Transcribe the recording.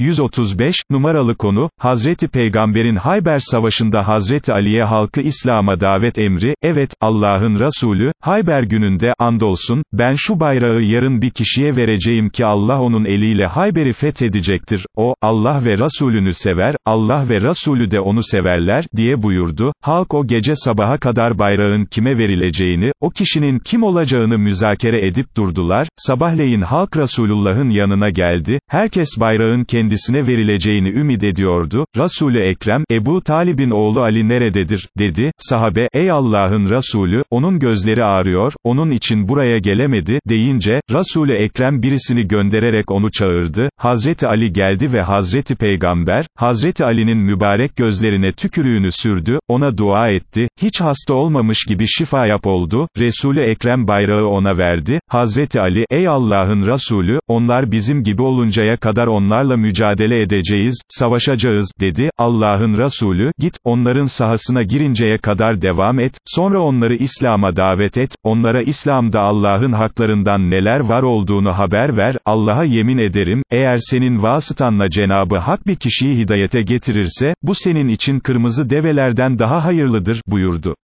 135, numaralı konu, Hazreti Peygamber'in Hayber Savaşı'nda Hazreti Ali'ye halkı İslam'a davet emri, evet, Allah'ın Resulü, Hayber gününde, andolsun, ben şu bayrağı yarın bir kişiye vereceğim ki Allah onun eliyle Hayber'i fethedecektir, o, Allah ve Resulünü sever, Allah ve Resulü de onu severler, diye buyurdu, halk o gece sabaha kadar bayrağın kime verileceğini, o kişinin kim olacağını müzakere edip durdular, sabahleyin halk Resulullah'ın yanına geldi, herkes bayrağın kendisine verileceğini ümit ediyordu, Resul-ü Ekrem, Ebu Talib'in oğlu Ali nerededir, dedi, sahabe, ey Allah'ın Resulü, onun gözleri ağrıyor, onun için buraya gelemedi, deyince, Resul-ü Ekrem birisini göndererek onu çağırdı, Hazreti Ali geldi ve Hazreti Peygamber, Hazreti Ali'nin mübarek gözlerine tükürüğünü sürdü, ona dua etti, hiç hasta olmamış gibi şifa yap oldu, Resul-ü Ekrem bayrağı ona verdi, Hazreti Ali, ey Allah'ın Resulü, onlar bizim gibi oluncaya kadar onlarla mücadele edeceğiz, savaşacağız, dedi, Allah'ın Resulü, git, onların sahasına girinceye kadar devam et, sonra onları İslam'a davet et, onlara İslam'da Allah'ın haklarından neler var olduğunu haber ver, Allah'a yemin ederim, eğer senin vasıtanla Cenabı Hak bir kişiyi hidayete getirirse, bu senin için kırmızı develerden daha hayırlıdır, buyurdu.